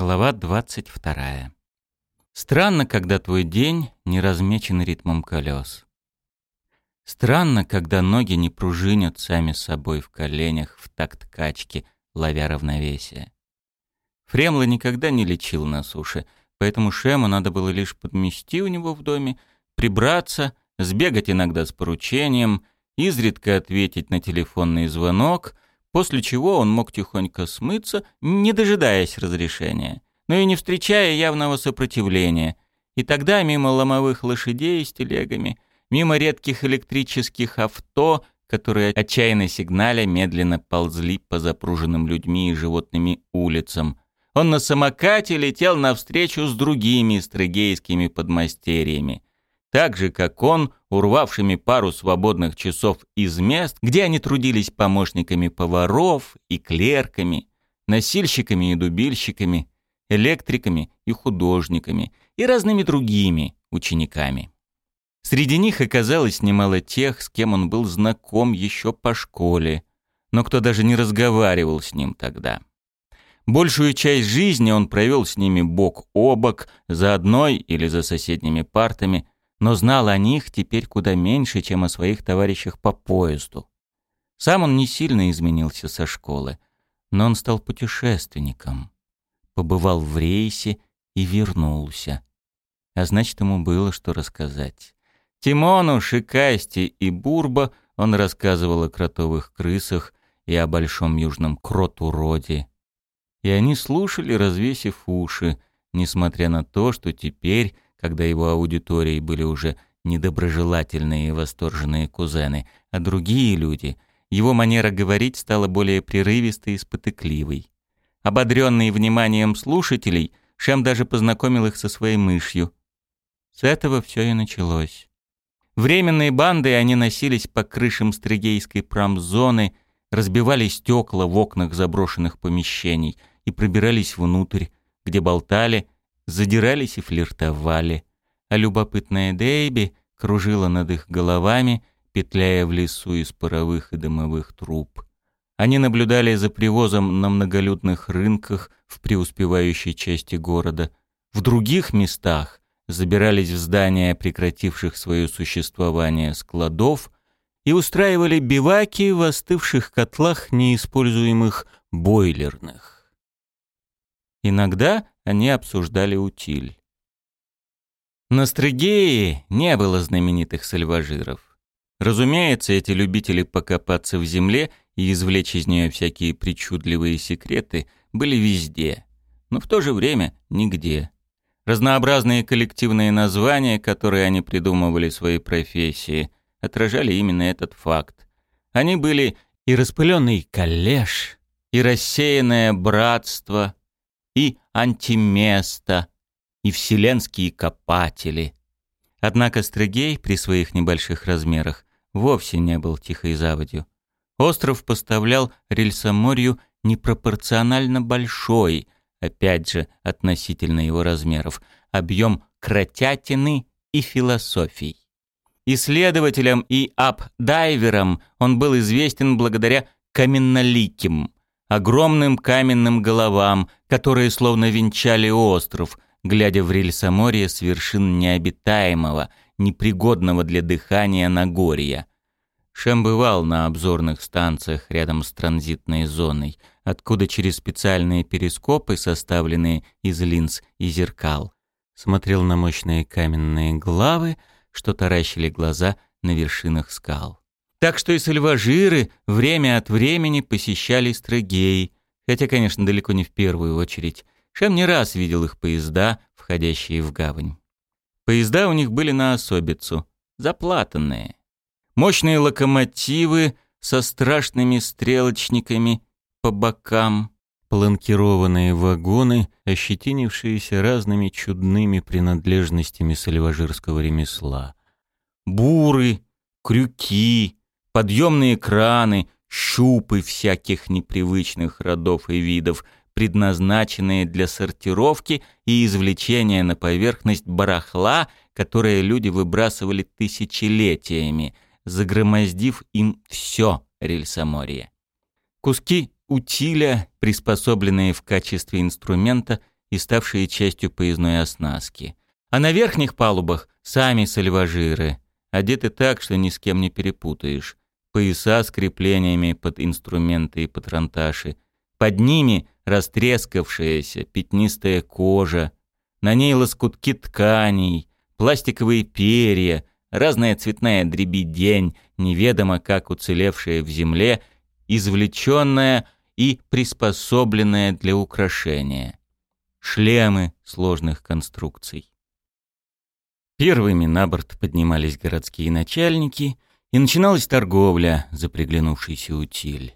Глава 22. Странно, когда твой день не размечен ритмом колес. Странно, когда ноги не пружинят сами собой в коленях в такт качки, ловя равновесие. Фремла никогда не лечил на суше, поэтому Шему надо было лишь подмести у него в доме, прибраться, сбегать иногда с поручением, изредка ответить на телефонный звонок — после чего он мог тихонько смыться, не дожидаясь разрешения, но и не встречая явного сопротивления. И тогда мимо ломовых лошадей с телегами, мимо редких электрических авто, которые отчаянно сигналя медленно ползли по запруженным людьми и животными улицам, он на самокате летел навстречу с другими стрыгейскими подмастерьями — так же, как он, урвавшими пару свободных часов из мест, где они трудились помощниками поваров и клерками, носильщиками и дубильщиками, электриками и художниками и разными другими учениками. Среди них оказалось немало тех, с кем он был знаком еще по школе, но кто даже не разговаривал с ним тогда. Большую часть жизни он провел с ними бок о бок, за одной или за соседними партами, но знал о них теперь куда меньше, чем о своих товарищах по поезду. Сам он не сильно изменился со школы, но он стал путешественником. Побывал в рейсе и вернулся. А значит, ему было что рассказать. Тимону, Шикасти и Бурба он рассказывал о кротовых крысах и о большом южном крот-уроде. И они слушали, развесив уши, несмотря на то, что теперь когда его аудиторией были уже недоброжелательные и восторженные кузены, а другие люди, его манера говорить стала более прерывистой и спотыкливой. Ободренный вниманием слушателей, Шем даже познакомил их со своей мышью. С этого все и началось. Временные банды они носились по крышам стригейской промзоны, разбивали стекла в окнах заброшенных помещений и пробирались внутрь, где болтали, задирались и флиртовали, а любопытная Дейби кружила над их головами, петляя в лесу из паровых и дымовых труб. Они наблюдали за привозом на многолюдных рынках в преуспевающей части города. В других местах забирались в здания прекративших свое существование складов и устраивали биваки в остывших котлах неиспользуемых бойлерных. Иногда они обсуждали утиль. На Стригее не было знаменитых сальважиров. Разумеется, эти любители покопаться в земле и извлечь из нее всякие причудливые секреты были везде, но в то же время нигде. Разнообразные коллективные названия, которые они придумывали своей профессии, отражали именно этот факт. Они были и распыленный коллеж, и рассеянное братство, и антиместа, и вселенские копатели. Однако Стригей при своих небольших размерах вовсе не был тихой заводью. Остров поставлял рельсоморью непропорционально большой, опять же, относительно его размеров, объем кротятины и философий. Исследователям и апдайверам он был известен благодаря каменноликим, огромным каменным головам, которые словно венчали остров, глядя в рельсоморье с вершин необитаемого, непригодного для дыхания Нагорья. Шем бывал на обзорных станциях рядом с транзитной зоной, откуда через специальные перископы, составленные из линз и зеркал, смотрел на мощные каменные главы, что таращили глаза на вершинах скал. Так что и сальважиры время от времени посещали Строгей, хотя, конечно, далеко не в первую очередь. Шем не раз видел их поезда, входящие в гавань. Поезда у них были на особицу, заплатанные. Мощные локомотивы со страшными стрелочниками по бокам, планкированные вагоны, ощетинившиеся разными чудными принадлежностями сальважирского ремесла. Буры, крюки, подъемные краны, щупы всяких непривычных родов и видов, предназначенные для сортировки и извлечения на поверхность барахла, которое люди выбрасывали тысячелетиями, загромоздив им все рельсоморье. Куски утиля, приспособленные в качестве инструмента, и ставшие частью поездной оснастки. А на верхних палубах сами сальважиры, одеты так, что ни с кем не перепутаешь. Пояса с креплениями под инструменты и патронташи. Под ними растрескавшаяся пятнистая кожа. На ней лоскутки тканей, пластиковые перья, разная цветная дребедень, неведомо как уцелевшая в земле, извлеченная и приспособленная для украшения. Шлемы сложных конструкций. Первыми на борт поднимались городские начальники, и начиналась торговля за приглянувшийся утиль.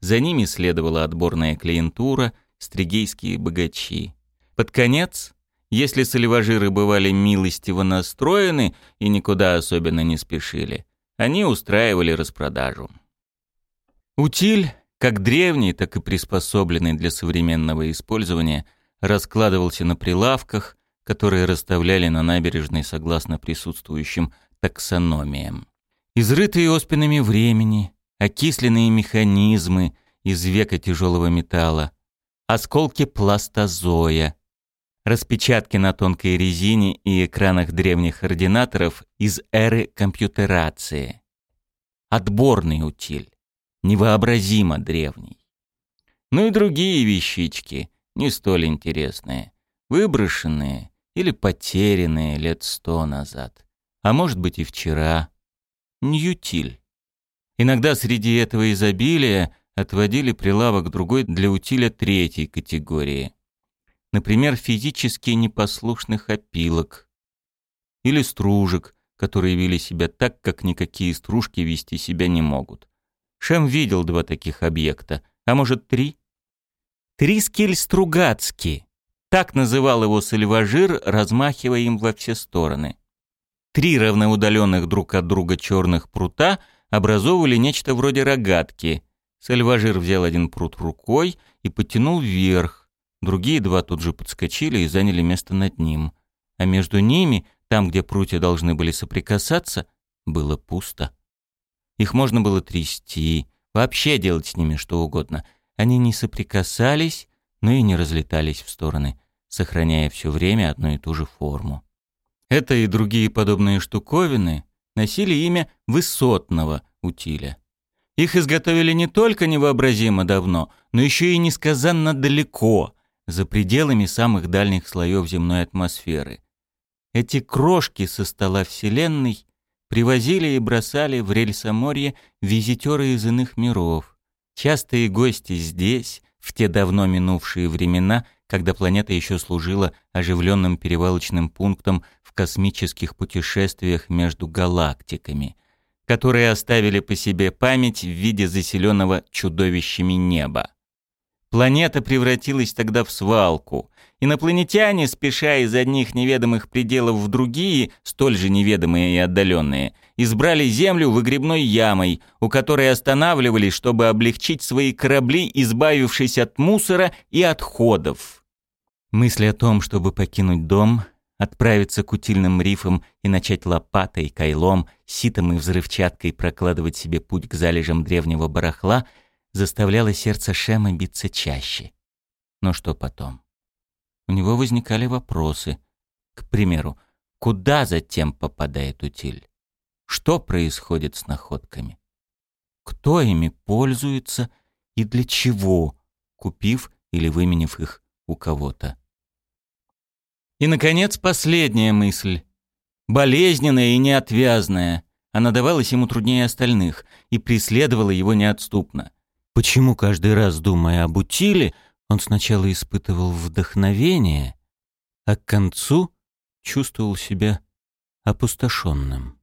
За ними следовала отборная клиентура, стригейские богачи. Под конец, если соливажиры бывали милостиво настроены и никуда особенно не спешили, они устраивали распродажу. Утиль, как древний, так и приспособленный для современного использования, раскладывался на прилавках, которые расставляли на набережной согласно присутствующим таксономиям. Изрытые оспинами времени, окисленные механизмы из века тяжелого металла, осколки пластозоя, распечатки на тонкой резине и экранах древних ординаторов из эры компьютерации. Отборный утиль, невообразимо древний. Ну и другие вещички, не столь интересные, выброшенные или потерянные лет сто назад, а может быть и вчера. Ньютиль. Иногда среди этого изобилия отводили прилавок другой для утиля третьей категории. Например, физически непослушных опилок или стружек, которые вели себя так, как никакие стружки вести себя не могут. Шем видел два таких объекта, а может три? Трискель Стругацкий. Так называл его сальважир, размахивая им во все стороны. Три равноудаленных друг от друга черных прута образовывали нечто вроде рогатки. Сальважир взял один прут рукой и потянул вверх. Другие два тут же подскочили и заняли место над ним. А между ними, там, где прутья должны были соприкасаться, было пусто. Их можно было трясти, вообще делать с ними что угодно. Они не соприкасались, но и не разлетались в стороны, сохраняя все время одну и ту же форму. Это и другие подобные штуковины носили имя высотного утиля. Их изготовили не только невообразимо давно, но еще и несказанно далеко, за пределами самых дальних слоев земной атмосферы. Эти крошки со стола Вселенной привозили и бросали в рельсоморье визитеры из иных миров. Частые гости здесь, в те давно минувшие времена, когда планета еще служила оживленным перевалочным пунктом в космических путешествиях между галактиками, которые оставили по себе память в виде заселенного чудовищами неба. Планета превратилась тогда в свалку. Инопланетяне, спеша из одних неведомых пределов в другие, столь же неведомые и отдаленные, избрали Землю выгребной ямой, у которой останавливались, чтобы облегчить свои корабли, избавившись от мусора и отходов. Мысли о том, чтобы покинуть дом, отправиться к утильным рифам и начать лопатой, кайлом, ситом и взрывчаткой прокладывать себе путь к залежам древнего барахла, заставляло сердце Шема биться чаще. Но что потом? У него возникали вопросы. К примеру, куда затем попадает утиль? Что происходит с находками? Кто ими пользуется и для чего, купив или выменив их у кого-то? И, наконец, последняя мысль. Болезненная и неотвязная. Она давалась ему труднее остальных и преследовала его неотступно. Почему каждый раз, думая об утиле, он сначала испытывал вдохновение, а к концу чувствовал себя опустошенным?